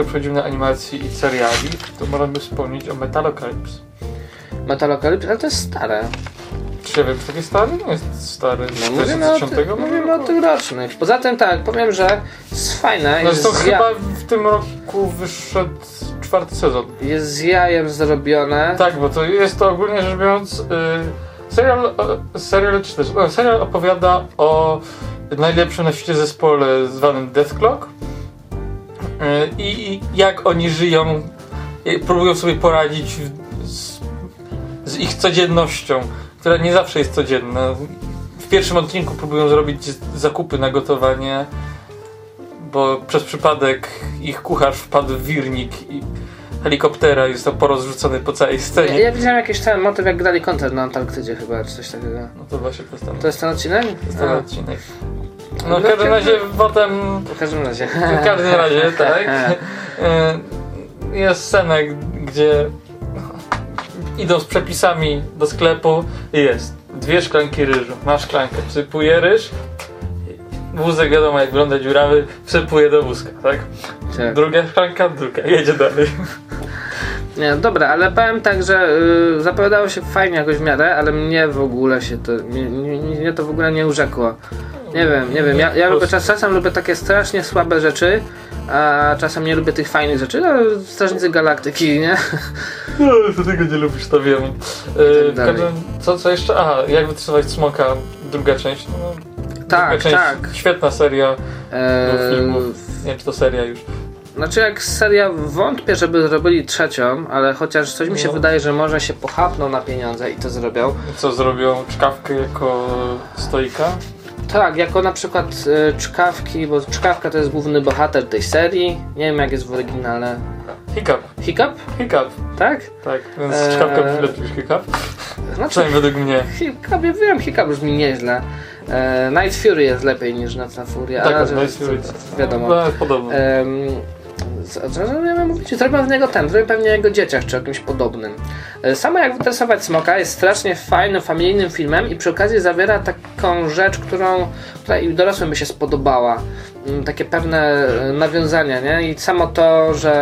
Skoro przechodzimy na animacji i seriali, to możemy wspomnieć o Metalocalypse. Metalocalypse, ale to jest stare. Czy ja wiem, czy taki stary? Nie jest stary. No, mówimy, o ty, 10 mówimy o tych rocznych. Poza tym tak, powiem, że jest fajne. No Jest, to chyba ja, w tym roku wyszedł czwarty sezon. jest z jajem zrobione. Tak, bo to jest to ogólnie rzecz biorąc y, serial, serial, czy też, o, serial opowiada o najlepszym na świecie zespole zwanym Death Clock i, i jak oni żyją, i próbują sobie poradzić z, z ich codziennością, która nie zawsze jest codzienna. W pierwszym odcinku próbują zrobić zakupy na gotowanie, bo przez przypadek ich kucharz wpadł w wirnik i helikoptera i został porozrzucony po całej Ja, scenie. ja widziałem jakiś ten motyw, jak grali koncert na Antarktydzie chyba, czy coś takiego. No to właśnie to jest ten, To jest ten odcinek? to jest ten A, odcinek. No w każdym razie potem, w każdym razie. w każdym razie, [laughs] tak, y, jest scena, gdzie idą z przepisami do sklepu i jest dwie szklanki ryżu. Masz szklankę, wsypuje ryż, wózek wiadomo jak wygląda dziurawy, wsypuje do wózka, tak? Tak. Druga szklanka, druga, jedzie dalej. Nie, dobra, ale powiem tak, że y, zapowiadało się fajnie jakoś w miarę, ale mnie w ogóle się to, mnie, mnie to w ogóle nie urzekło. Nie wiem, nie wiem, ja, ja lubię czas, czasem lubię takie strasznie słabe rzeczy, a czasem nie lubię tych fajnych rzeczy, no Strażnicy Galaktyki, nie? No, to tego nie lubisz, to wiem. Yy, co, co jeszcze? Aha, jak wytrzymać smoka, druga część. No, Tak, druga część, tak. Świetna seria Eee, filmów. Nie wiem, czy to seria już. Znaczy jak seria wątpię, żeby zrobili trzecią, ale chociaż coś mi się No. wydaje, że może się pochapną na pieniądze i to zrobią. Co zrobią? Czkawkę jako stoika? Tak, jako na przykład y, Czkawki, bo Czkawka to jest główny bohater tej serii. Nie wiem jak jest w oryginale. Hiccup. Hiccup? Hiccup. Tak? Tak, więc Eee. czkawka lepiej niż hiccup. Znaczy, Przynajmniej według mnie. Hiccup, ja wiem, Hiccup brzmi nieźle. E, Night Fury jest lepiej niż Nocna Furia. Tak, Night Fury. Wiadomo. No, podobno. Em, Zrobią z niego ten, zrobią pewnie jego dzieciach, czy o kimś podobnym. E, Samo jak wytresować smoka jest strasznie fajnym, familijnym filmem i przy okazji zawiera taką rzecz, którą, która i dorosłym by się spodobała. Mm, Takie pewne e, nawiązania, nie? I samo to, że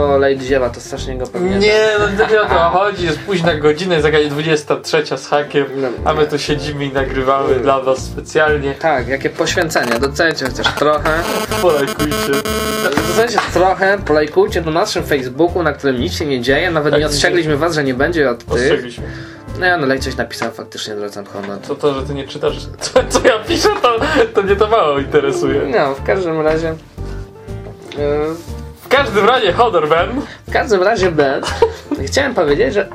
o, Lady Ziewa to strasznie go pewnie... Nie, no to nie o to [laughs] chodzi, jest późna godzina, jest jakaś 23 z hakiem, No, a my tu siedzimy i nagrywamy dla was specjalnie. Tak, jakie poświęcenie, docencie chociaż trochę. Polajkujcie. Docencie trochę, polajkujcie na naszym Facebooku, na którym nic się nie dzieje, nawet Tak, nie ostrzegliśmy was, że nie będzie od tych. Ostrzegliśmy. No ja no Lej coś napisał, faktycznie zwracam honor. To to, że ty nie czytasz, [laughs] co, co ja piszę, to, to mnie to mało interesuje. No, w każdym razie. e, W każdym razie, Hodor Ben. W każdym razie Ben. [laughs] Chciałem powiedzieć, że.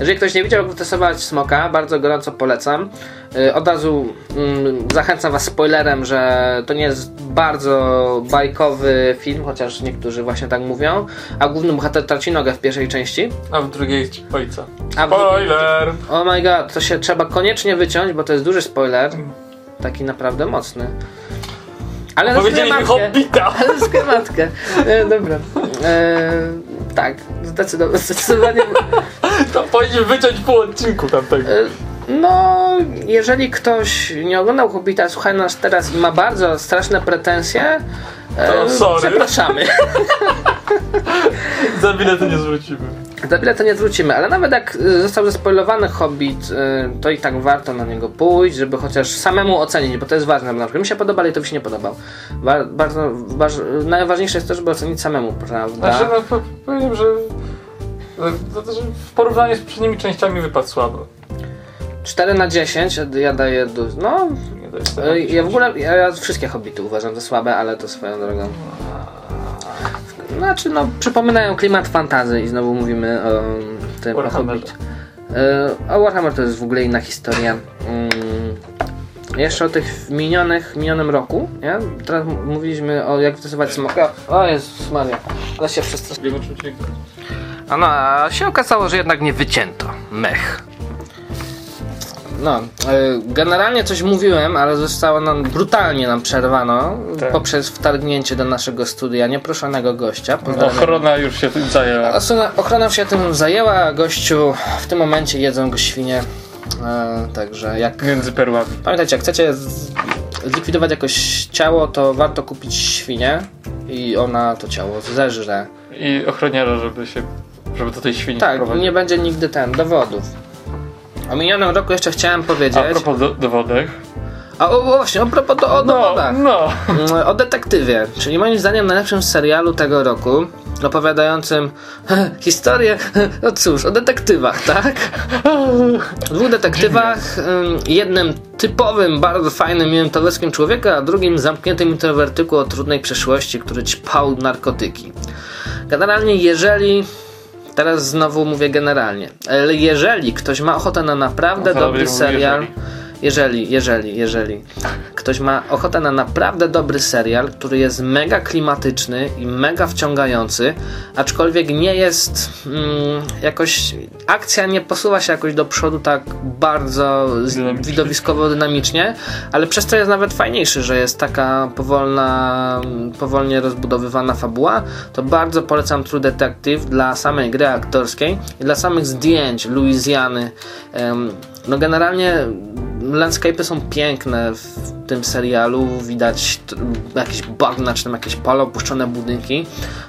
Jeżeli ktoś nie widział, jak wytestować smoka, bardzo gorąco polecam. E, Od razu mm, zachęcam Was spoilerem, że to nie jest bardzo bajkowy film, chociaż niektórzy właśnie tak mówią. A główny bohater traci nogę w pierwszej części. A w drugiej ojca. A w- Spoiler! Oh my god, to się trzeba koniecznie wyciąć, bo to jest duży spoiler. Taki naprawdę mocny. Ale schematykę. Hobbita! [laughs] Ale schematkę. E, dobra. E, tak, [laughs] zdecydowanie. zdecydowanie To powinniśmy wyciąć pół odcinku tamtego. e, no, jeżeli ktoś nie oglądał Hobbita, słucha nas teraz i ma bardzo straszne pretensje, e, To sorry. przepraszamy. [laughs] Za bilety nie zwrócimy. Za bilet to nie zwrócimy, ale nawet jak y, został zespoilowany Hobbit, to i tak warto na niego pójść, żeby chociaż samemu ocenić, bo to jest ważne. Na przykład mi się podoba, ale to mi się nie podobał. Bardzo, waż, najważniejsze jest to, żeby ocenić samemu, prawda? Znaczy, no, po- powiem, że, że w porównaniu z poprzednimi częściami wypadł słabo. 4 na 10 ja daję du- no to jest y, ja w ogóle ja, ja wszystkie Hobbity uważam za słabe, ale to swoją drogą. Znaczy no przypominają klimat fantazy i znowu mówimy o tym o. Hobbit. Y, A Warhammer to jest w ogóle inna historia. Mm, Jeszcze o tych minionych, minionym roku, nie? Teraz mówiliśmy o jak wytestować smoka. O Jezus Maria, ale się przestraszyłem. A no, a się okazało, że jednak nie wycięto. Mech. No, y, generalnie coś mówiłem, ale zostało nam brutalnie nam przerwano Tak. poprzez wtargnięcie do naszego studia nieproszonego gościa. Pozdrawiam. Ochrona już się tym zajęła. Ochrona, ochrona się tym zajęła, a gościu w tym momencie jedzą go świnie. E, także jak. Między perłami. Pamiętajcie, jak chcecie zlikwidować jakoś ciało, to warto kupić świnię i ona to ciało zeżre. I ochroniarza, żeby się, żeby do tej świni Tak, nie będzie nigdy ten dowodów. O minionym roku jeszcze chciałem powiedzieć. A propos do, dowodów. A o, właśnie, a propos do, o No, dowodach. no. Mm, O detektywie, czyli moim zdaniem najlepszym serialu tego roku, opowiadającym [laughs] historię, [laughs] no cóż, o detektywach, tak? Dwóch detektywach, ym, jednym typowym, bardzo fajnym, miłym towarzyskim człowieka, a drugim zamkniętym introwertyku o trudnej przeszłości, który ćpał narkotyki. Generalnie, jeżeli Teraz znowu mówię generalnie. Ale jeżeli ktoś ma ochotę na naprawdę No dobry serial, jeżeli. Jeżeli, jeżeli, jeżeli ktoś ma ochotę na naprawdę dobry serial, który jest mega klimatyczny i mega wciągający, aczkolwiek nie jest mm, jakoś. Akcja nie posuwa się jakoś do przodu tak bardzo Dynamicznie. widowiskowo dynamicznie, ale przez to jest nawet fajniejszy, że jest taka powolna, powolnie rozbudowywana fabuła. To bardzo polecam True Detective dla samej gry aktorskiej i dla samych zdjęć Luizjany. No generalnie landscape'y są piękne w tym serialu, widać jakieś bagna, czy tam jakieś pole, opuszczone budynki.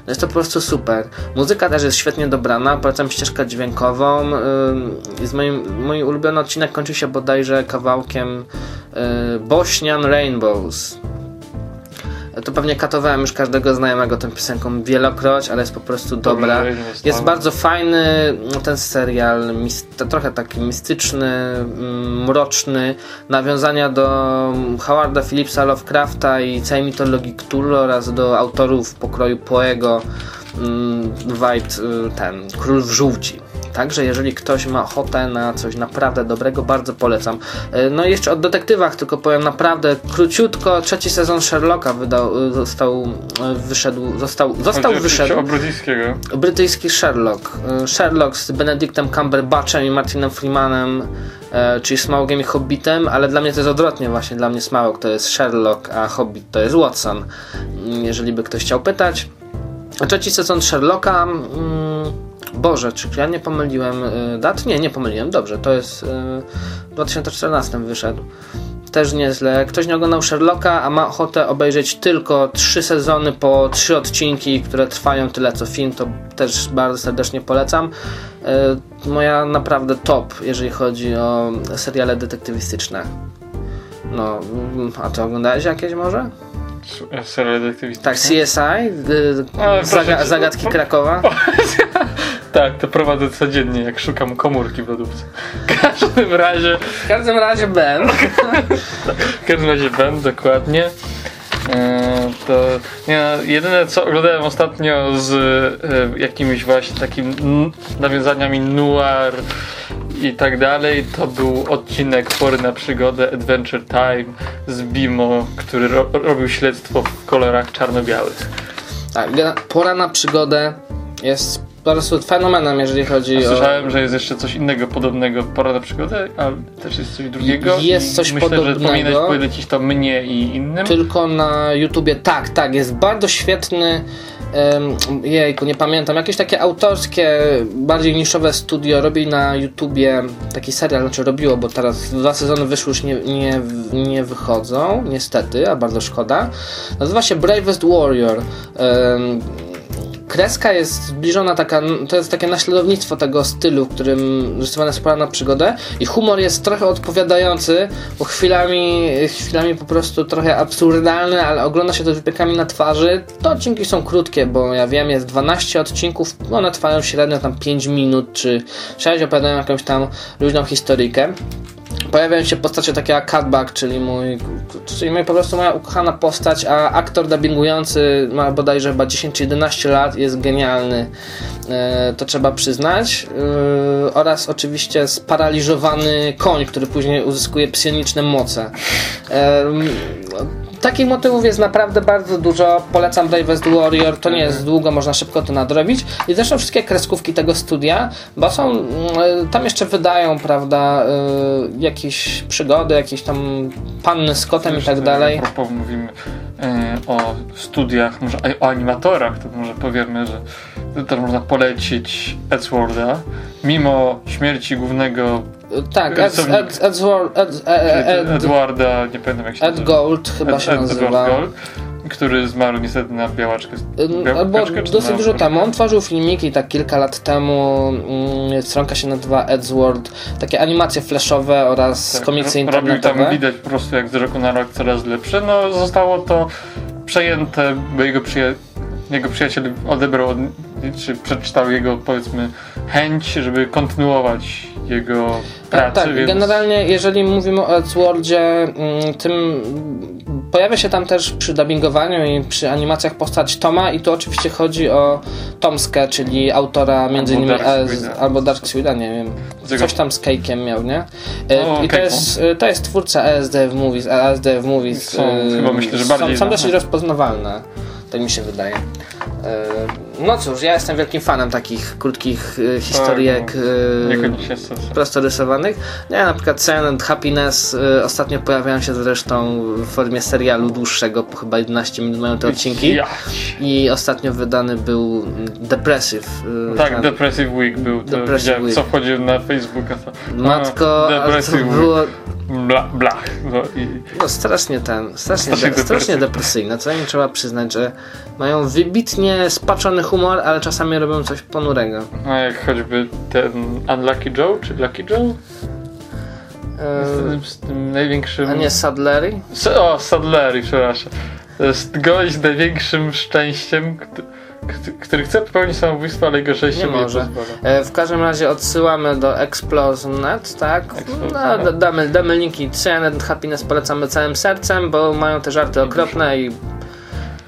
No jest to po prostu super. Muzyka też jest świetnie dobrana, polecam ścieżkę dźwiękową. Ym, Jest moim, mój ulubiony odcinek kończy się bodajże kawałkiem y, Bośnian Rainbows. To pewnie katowałem już każdego znajomego tą piosenką wielokroć, ale jest po prostu dobra. Jest bardzo fajny no, ten serial, trochę taki mistyczny, mm, mroczny, nawiązania do Howarda Phillipsa Lovecrafta i całej mitologii Cthulhu oraz do autorów pokroju Poego, mm, White, y, ten, Król w żółci. Także jeżeli ktoś ma ochotę na coś naprawdę dobrego, bardzo polecam. Y, No i jeszcze o detektywach tylko powiem naprawdę króciutko. Trzeci sezon Sherlocka wydał, y, został, y, wyszedł, został, został Chodzi wyszedł. o brytyjskiego. Brytyjski Sherlock. Sherlock z Benedictem Cumberbatchem i Martinem Freemanem, e, czyli Smaugiem i Hobbitem, ale dla mnie to jest odwrotnie właśnie. Dla mnie Smaug to jest Sherlock, a Hobbit to jest Watson. Mm, Jeżeli by ktoś chciał pytać. Trzeci sezon Sherlocka. Mm, Boże, czy ja nie pomyliłem y, dat? Nie, nie pomyliłem. Dobrze, to jest y, w 2014 wyszedł. Też nieźle. Ktoś nie oglądał Sherlocka, a ma ochotę obejrzeć tylko trzy sezony po trzy odcinki, które trwają tyle co film, to też bardzo serdecznie polecam. Y, Moja naprawdę top, jeżeli chodzi o seriale detektywistyczne. No, mm, a ty oglądałeś jakieś może? Serial detektywistyczny. Tak, CSI, y, zaga- zagadki Krakowa. Tak, to prowadzę codziennie, jak szukam komórki w lodówce. W każdym razie, W każdym razie Ben. w każdym razie Ben, dokładnie. Eee, To nie, no, jedyne co oglądałem ostatnio z e, jakimiś właśnie takimi nawiązaniami noir i tak dalej, to był odcinek Pory na przygodę Adventure Time z Bimo, który ro- robił śledztwo w kolorach czarno-białych. Tak, pora na przygodę jest po prostu fenomenem, jeżeli chodzi o... Słyszałem, że jest jeszcze coś innego podobnego Pora na przygodę, ale też jest coś drugiego. Jest coś myślę, podobnego. że powinieneś polecić to mnie i innym. Tylko na YouTubie, tak, tak, jest bardzo świetny. Um, jejku, nie pamiętam. Jakieś takie autorskie, bardziej niszowe studio robi na YouTubie taki serial, znaczy robiło, bo teraz dwa sezony wyszły już nie, nie, nie wychodzą, niestety, a bardzo szkoda. Nazywa się Bravest Warrior. Um, kreska jest zbliżona taka, to jest takie naśladownictwo tego stylu, w którym rysowana jest na przygodę i humor jest trochę odpowiadający, bo chwilami, chwilami po prostu trochę absurdalny, ale ogląda się to z wypiekami na twarzy. Te odcinki są krótkie, bo ja wiem, jest 12 odcinków, one trwają średnio tam 5 minut, czy 6 opowiadają jakąś tam luźną historyjkę. Pojawiają się postacie takie jak Cutback, czyli mój, czyli po prostu moja ukochana postać, a aktor dubbingujący ma bodajże chyba 10 czy 11 lat, jest genialny, e, to trzeba przyznać. E, oraz oczywiście sparaliżowany koń, który później uzyskuje psioniczne moce. E, Takich motywów jest naprawdę bardzo dużo. Polecam Bravest Warrior. To nie jest długo, można szybko to nadrobić. I zresztą wszystkie kreskówki tego studia, bo są mm, tam jeszcze wydają, prawda, y, jakieś przygody, jakieś tam panny z kotem i Jeszcze tak dalej. A propos mówimy e, o studiach, może o animatorach, to może powiemy, że też można polecić Edgeworda. Mimo śmierci głównego Tak, Ed, Rysownik. Ed, Edward- Ed, Ed, Ed, Edwarda, nie pamiętam jak się Ed Gold chyba się nazywa. Gold, który zmarł niestety na białaczkę. Albo dosyć dużo temu. On tworzył filmiki tak kilka lat temu. mm, Stronka się nazywa Edward. Takie animacje flashowe oraz Tak, komiksy ro- Robił internetowe. tam widać po prostu jak z roku na rok coraz lepsze. No zostało to przejęte, bo jego, przyja- jego przyjaciel odebrał, od, czy przeczytał jego powiedzmy chęć, żeby kontynuować jego pracę. Tak, więc... generalnie jeżeli mówimy o Edgeworldzie, mm, tym pojawia się tam też przy dubbingowaniu i przy animacjach postać Toma i tu oczywiście chodzi o Tomskę, czyli autora między Albo innymi albo Dark Swida, nie wiem, coś tam z Cake'iem miał, nie? E, O, I to jest, e, to jest twórca ESDF Movies, a ESDF Movies Są, e, chyba myślę, że są, bardziej są na- dosyć rozpoznawalne, tak mi się wydaje. No cóż, ja jestem wielkim fanem takich krótkich e, historyjek. e, Niekoniecznie sens. prosto rysowanych. Nie, na przykład and Happiness y, ostatnio pojawiają się zresztą w formie serialu dłuższego, po chyba 11 minut mają te odcinki. Ja. I ostatnio wydany był Depressive. y, Tak, ten- Depressive Week był. To Depressive Week. co wchodził na Facebooka. To, Matko, a, Depressive Week. było Bla, blach. No, i, no, strasznie ten, strasznie, Strasznie de, strasznie depresyjne. Co im trzeba przyznać, że mają wybitnie spaczony humor, ale czasami robią coś ponurego. no jak choćby ten Unlucky Joe, czy Lucky Joe? Z, z tym największym... a nie Sadlery? S- O, Sadlery, przepraszam. To jest gość z największym szczęściem, który chce popełnić samobójstwo, ale jego szczęście Nie może. E, W każdym razie odsyłamy do Explosion.net, tak? Explosion.net. No, da- damy, damy linki Cyanet Happiness polecamy całym sercem, bo mają te żarty okropne i,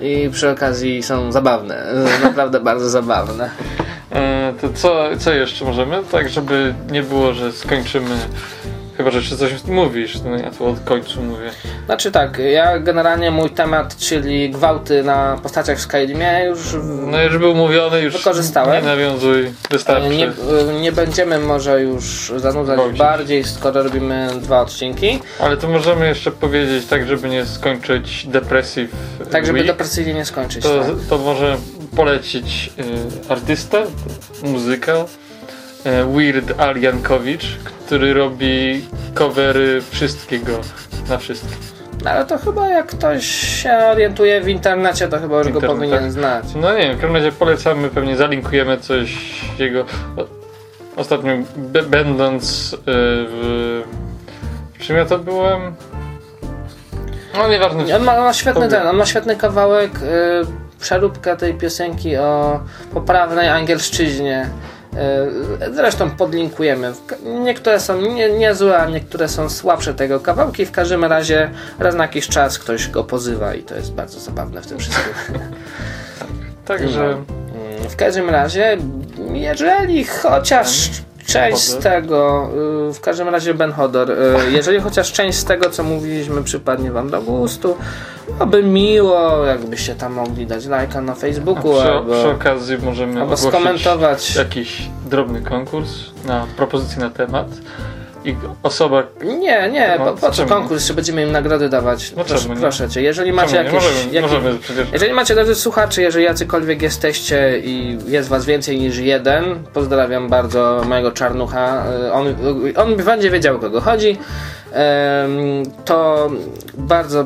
i przy okazji są zabawne. [laughs] Naprawdę bardzo zabawne. E, to co, co jeszcze możemy? Tak, żeby nie było, że skończymy. Chyba, że jeszcze coś mówisz, no ja tu od końcu mówię. Znaczy tak, ja generalnie mój temat, czyli gwałty na postaciach w Skyrimie już w- No już był mówiony, już Wykorzystałem. nie nawiązuj, wystarczy. nie, nie będziemy może już zanudzać Gwałcić. bardziej, skoro robimy dwa odcinki. Ale to możemy jeszcze powiedzieć tak, żeby nie skończyć depresji w Tak, żeby depresyjnie nie skończyć. to, tak. to może polecić y, artystę, muzykę y, Weird Al Jankowicz, który robi covery wszystkiego na wszystko. No, ale to chyba jak ktoś się orientuje w internecie, to chyba już go Internet, powinien tak. znać. No nie wiem, w każdym razie polecamy, pewnie zalinkujemy coś jego. Ostatnio będąc y, w, w czym ja to byłem? No nieważne. On ma, on ma świetny Powiem. ten, on ma świetny kawałek, y, przeróbkę tej piosenki o poprawnej angielszczyźnie. Y, zresztą podlinkujemy. Niektóre są nie, niezłe, a niektóre są słabsze tego kawałki. W każdym razie raz na jakiś czas ktoś go pozywa i to jest bardzo zabawne w tym wszystkim. [laughs] Także Mm, W każdym razie, jeżeli chociaż część z tego, y, w każdym razie Ben Hodor, y, jeżeli chociaż część z tego, co mówiliśmy, przypadnie Wam do gustu, byłoby miło, jakbyście tam mogli dać lajka na Facebooku przy, albo, przy okazji możemy albo skomentować. jakiś drobny konkurs na propozycję na temat i osoba Nie, nie, No, po, po co konkurs, że będziemy im nagrody dawać? No proszę, czemu proszę cię, jeżeli macie Czemu jakieś... możemy, jakieś możemy przecież Jeżeli macie drodzy słuchacze, jeżeli jacykolwiek jesteście i jest was więcej niż jeden, pozdrawiam bardzo mojego czarnucha. y, On, on będzie wiedział o kogo chodzi. To bardzo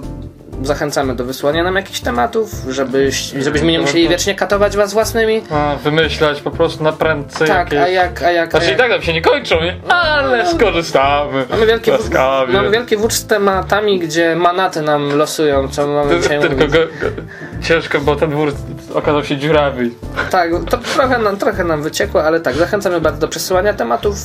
zachęcamy do wysłania nam jakichś tematów, żebyś, żebyśmy nie musieli wiecznie katować was własnymi. a, wymyślać po prostu na prędce Tak, jakieś... a jak, a jak, a Znaczy i jak tak nam się nie kończą, nie? ale skorzystamy. Mamy wielki, wód, mamy wielki wód z tematami, gdzie manaty nam losują, co mamy dzisiaj Tylko go, go, ciężko, bo ten wór okazał się dziurawy. Tak, to trochę nam, trochę nam wyciekło, ale tak, zachęcamy bardzo do przesyłania tematów,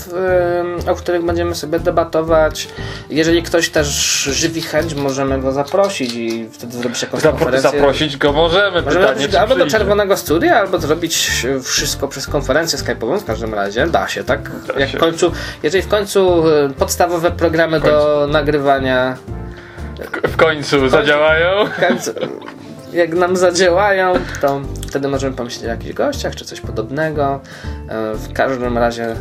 ym, o których będziemy sobie debatować. Jeżeli ktoś też żywi chęć, możemy go zaprosić i wtedy zrobić jakąś Zapro- konferencję. zaprosić go możemy, Możemy pytanie albo do czerwonego studia, albo zrobić wszystko przez konferencję skype'ową w każdym razie. Da się, tak? Da Jak się. w końcu, jeżeli w końcu y, podstawowe programy do nagrywania W końcu zadziałają. w końcu, jak nam zadziałają, to wtedy możemy pomyśleć o jakichś gościach czy coś podobnego. E, W każdym razie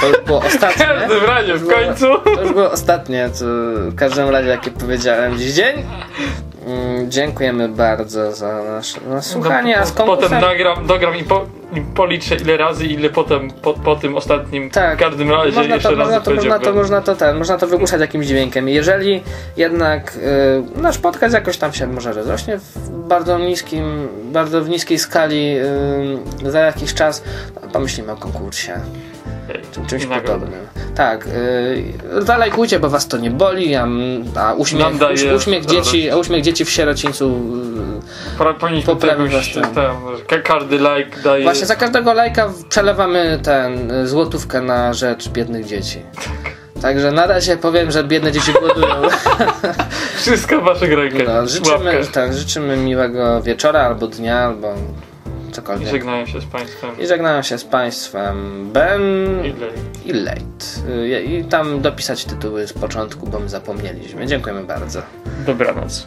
to już było [laughs] W ostatnie. każdym razie, w końcu. To już było ostatnie, co w każdym razie jakie powiedziałem dziś dzień. Mm, Dziękujemy bardzo za nasze na słuchanie, a z No, potem nagram, dogram i, po, i policzę ile razy, ile potem po, po tym ostatnim. Tak. W każdym razie Można jeszcze to, raz można, to, można, to, można to ten, można to wygłuszać jakimś dźwiękiem. Jeżeli jednak y, nasz podcast jakoś tam się może rozrośnie w bardzo niskim, bardzo w niskiej skali y, za jakiś czas, pomyślimy o konkursie. Czymś podobnym. Tak, yy, zalajkujcie, bo was to nie boli, a, a uśmiech, daje uśmiech, dzieci, a uśmiech dzieci w sierocińcu. Powinniśmy Poprawi was ten. ten, ka- każdy like daje. Yy, właśnie za każdego lajka przelewamy ten y, złotówkę na rzecz biednych dzieci. Także na razie powiem, że biedne dzieci głodują. [laughs] Wszystko w waszych rękach. No, życzymy, ten, życzymy miłego wieczora albo dnia, albo I cokolwiek. żegnają się z państwem. I żegnają się z Państwem Ben I lej. i Late. Y, I tam dopisać tytuły z początku, bo my zapomnieliśmy. Dziękujemy bardzo. Dobranoc.